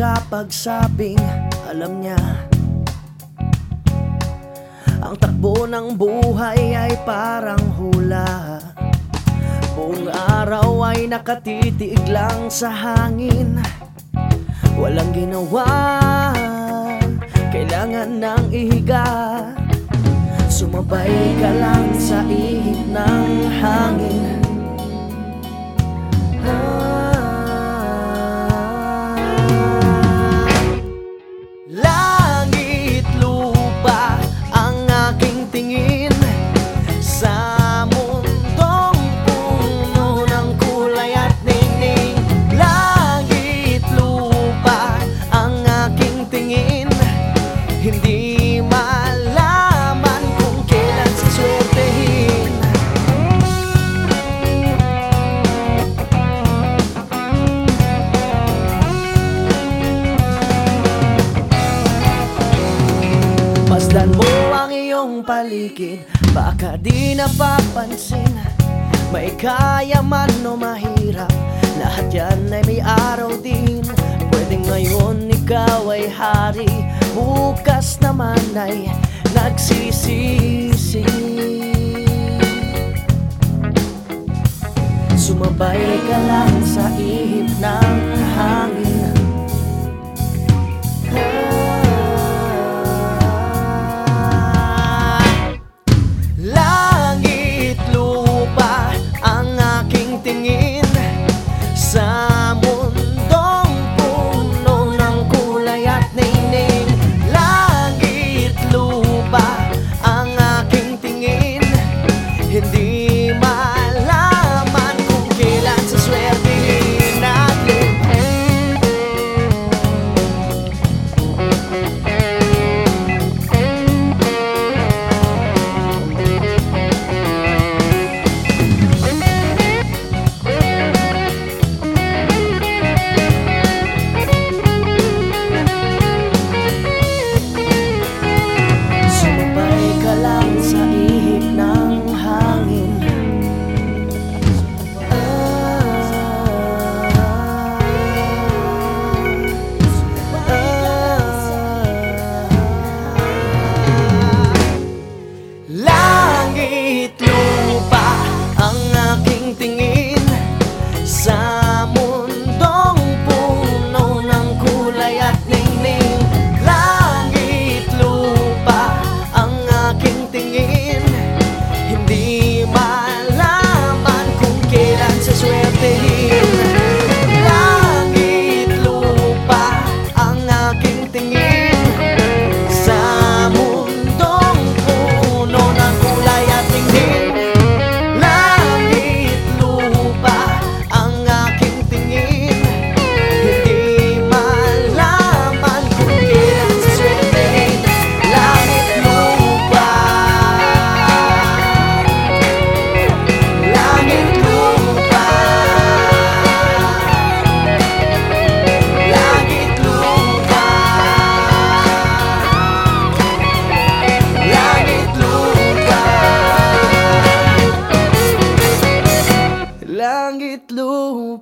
pagsabing alam niya. Ang takbo ng buhay ay parang hula. Buong araw ay nakatitig lang sa hangin. Walang ginawa. Kailangan ng ihiga. Sumabay ka lang sa ihip ng hangin tingin. Hindi malaman kung kailan saswertehin Masdan mo ang iyong paligid. Baka di napapansin. May kaya man o mahirap. Lahat yan ay may araw din Pwede ngayon ikaw ay hari. Bukas naman ay nagsisisi. Sumabay ka lang sa ihip ng hangin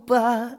goodbye.